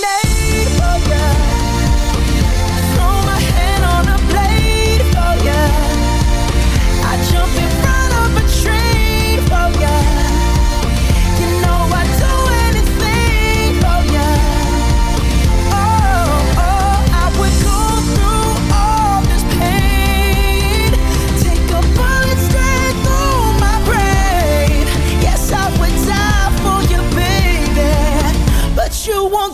made for you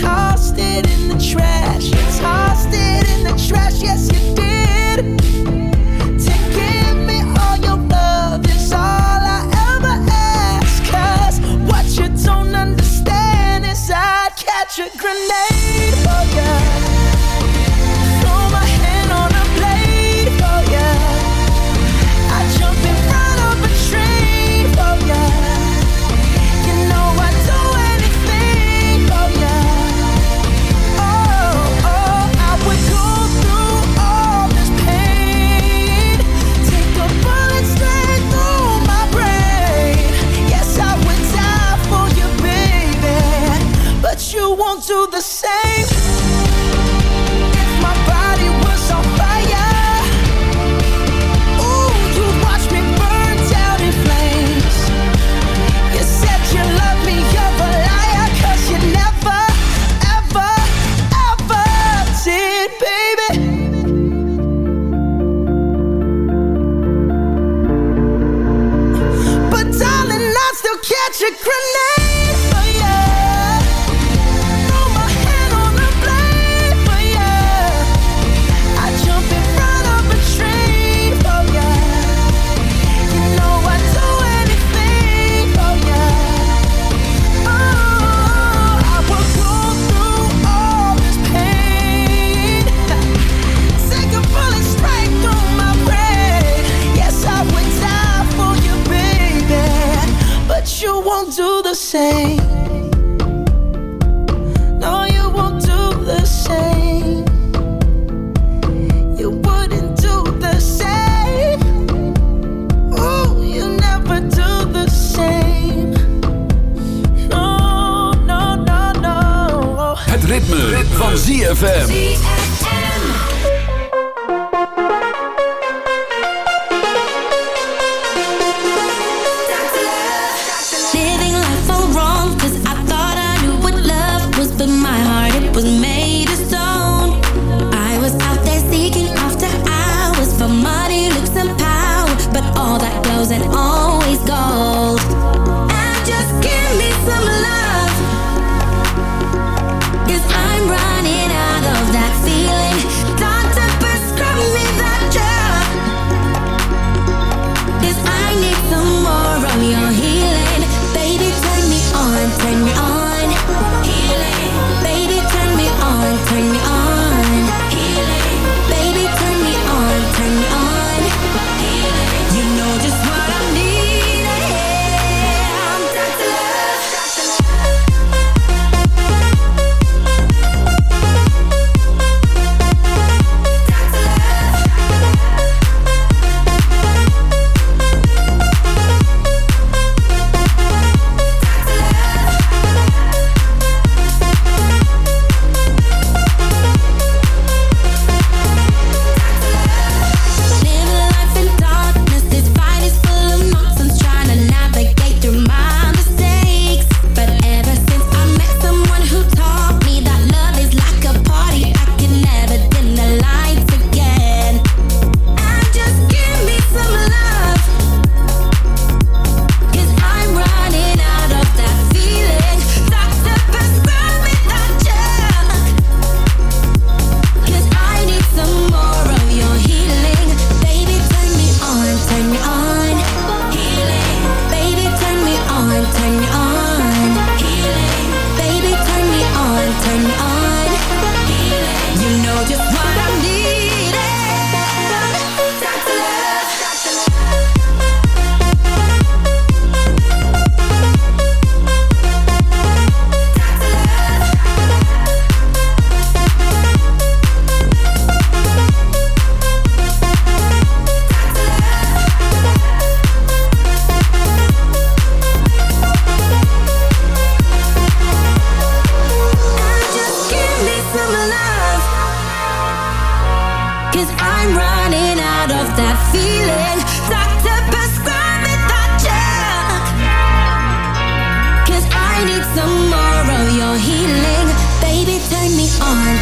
tossed it in the trash. Tossed it in the trash, yes you did. To give me all your love is all I ever what you don't understand is I'd catch a grenade for you.